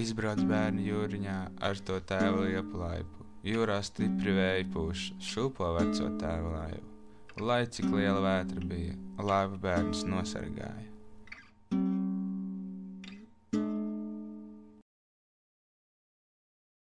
Izbrauc bērnu jūriņā ar to tēva liepu laipu. Jūrā stipri vēja pūš, šūpo veco tēva laivu. Lai cik liela vētra bija, laiva bērns nosargāja.